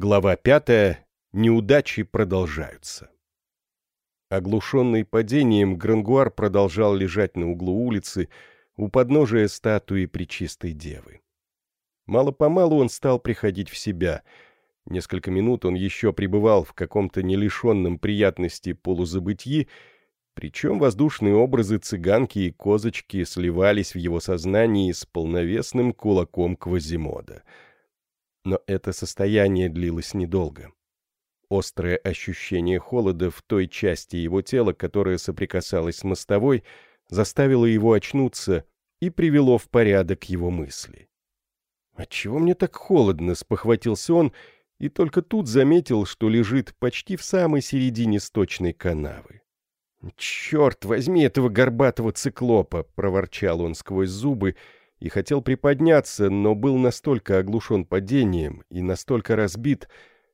Глава пятая. Неудачи продолжаются. Оглушенный падением, Грангуар продолжал лежать на углу улицы у подножия статуи Пречистой Девы. Мало-помалу он стал приходить в себя. Несколько минут он еще пребывал в каком-то нелишенном приятности полузабытии, причем воздушные образы цыганки и козочки сливались в его сознании с полновесным кулаком Квазимода — но это состояние длилось недолго. Острое ощущение холода в той части его тела, которая соприкасалась с мостовой, заставило его очнуться и привело в порядок его мысли. «Отчего мне так холодно?» — спохватился он, и только тут заметил, что лежит почти в самой середине сточной канавы. «Черт возьми этого горбатого циклопа!» — проворчал он сквозь зубы, — и хотел приподняться, но был настолько оглушен падением и настолько разбит,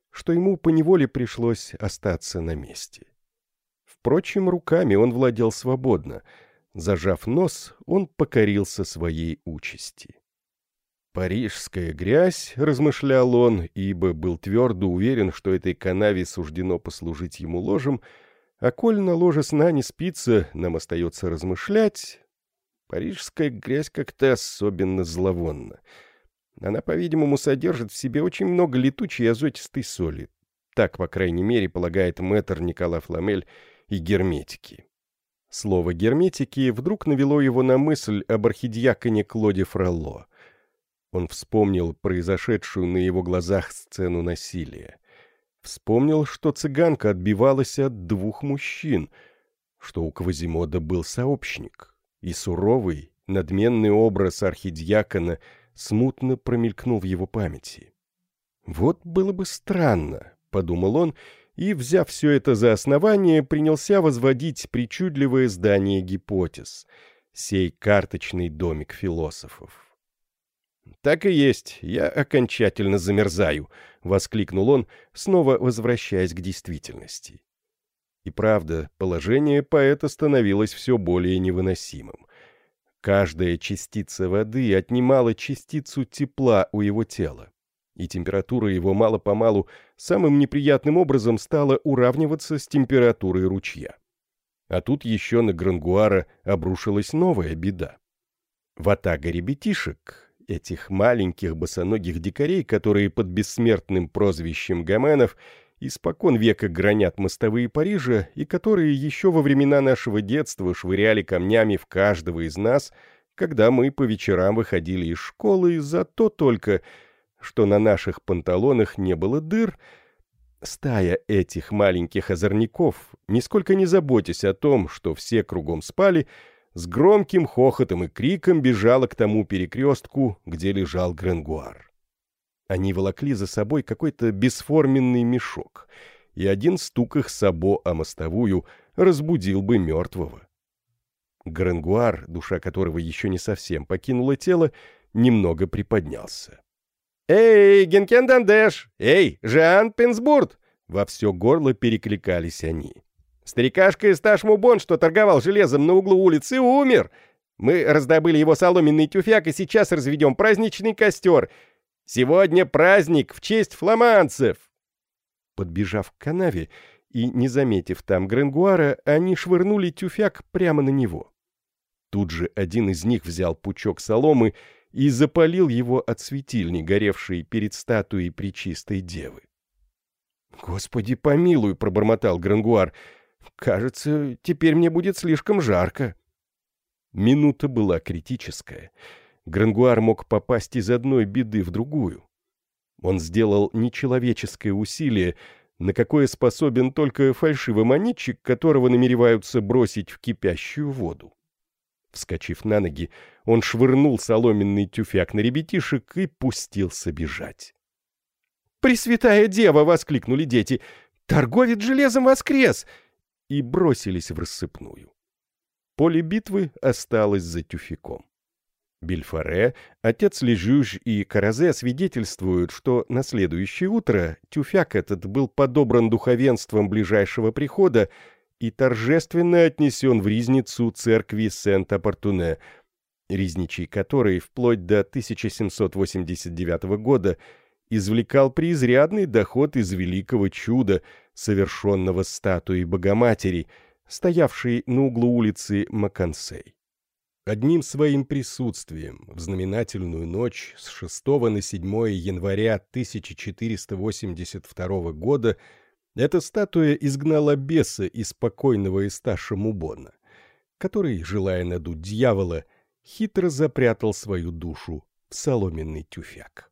что ему поневоле пришлось остаться на месте. Впрочем, руками он владел свободно. Зажав нос, он покорился своей участи. «Парижская грязь», — размышлял он, ибо был твердо уверен, что этой канаве суждено послужить ему ложем, а коль на ложе сна не спится, нам остается размышлять, Парижская грязь как-то особенно зловонна. Она, по-видимому, содержит в себе очень много летучей азотистой соли. Так, по крайней мере, полагает мэтр Никола Фламель и герметики. Слово «герметики» вдруг навело его на мысль об архидиаконе Клоде Фролло. Он вспомнил произошедшую на его глазах сцену насилия. Вспомнил, что цыганка отбивалась от двух мужчин, что у Квазимода был сообщник — и суровый, надменный образ архидиакона смутно промелькнул в его памяти. «Вот было бы странно», — подумал он, и, взяв все это за основание, принялся возводить причудливое здание гипотез, сей карточный домик философов. «Так и есть, я окончательно замерзаю», — воскликнул он, снова возвращаясь к действительности. И правда, положение поэта становилось все более невыносимым. Каждая частица воды отнимала частицу тепла у его тела, и температура его мало-помалу самым неприятным образом стала уравниваться с температурой ручья. А тут еще на Грангуара обрушилась новая беда. Ватага ребятишек, этих маленьких босоногих дикарей, которые под бессмертным прозвищем Гоменов — испокон века гранят мостовые Парижа и которые еще во времена нашего детства швыряли камнями в каждого из нас, когда мы по вечерам выходили из школы за то только, что на наших панталонах не было дыр, стая этих маленьких озорников, нисколько не заботясь о том, что все кругом спали, с громким хохотом и криком бежала к тому перекрестку, где лежал Гренгуар. Они волокли за собой какой-то бесформенный мешок, и один стук их сабо о мостовую разбудил бы мертвого. Грангуар, душа которого еще не совсем покинула тело, немного приподнялся. «Эй, Генкендандеш! Эй, Жан Пенсбурт!» Во все горло перекликались они. «Старикашка из Ташмубон, что торговал железом на углу улицы, умер! Мы раздобыли его соломенный тюфяк и сейчас разведем праздничный костер. Сегодня праздник в честь фламандцев!» Подбежав к канаве и не заметив там Гренгуара, они швырнули тюфяк прямо на него. Тут же один из них взял пучок соломы и запалил его от светильни, горевшей перед статуей Пречистой Девы. «Господи, помилуй!» — пробормотал Грангуар. «Кажется, теперь мне будет слишком жарко». Минута была критическая — Грангуар мог попасть из одной беды в другую. Он сделал нечеловеческое усилие, на какое способен только фальшивый монетчик, которого намереваются бросить в кипящую воду. Вскочив на ноги, он швырнул соломенный тюфяк на ребятишек и пустился бежать. «Пресвятая дева!» — воскликнули дети. «Торговец железом воскрес!» и бросились в рассыпную. Поле битвы осталось за тюфяком. Бельфаре, отец Лежюж и Каразе свидетельствуют, что на следующее утро тюфяк этот был подобран духовенством ближайшего прихода и торжественно отнесен в ризницу церкви Сент-Апортуне, ризничий которой вплоть до 1789 года извлекал преизрядный доход из великого чуда, совершенного статуей Богоматери, стоявшей на углу улицы Макансей. Одним своим присутствием в знаменательную ночь с 6 на 7 января 1482 года эта статуя изгнала беса из покойного Исташа Мубона, который, желая надуть дьявола, хитро запрятал свою душу в соломенный тюфяк.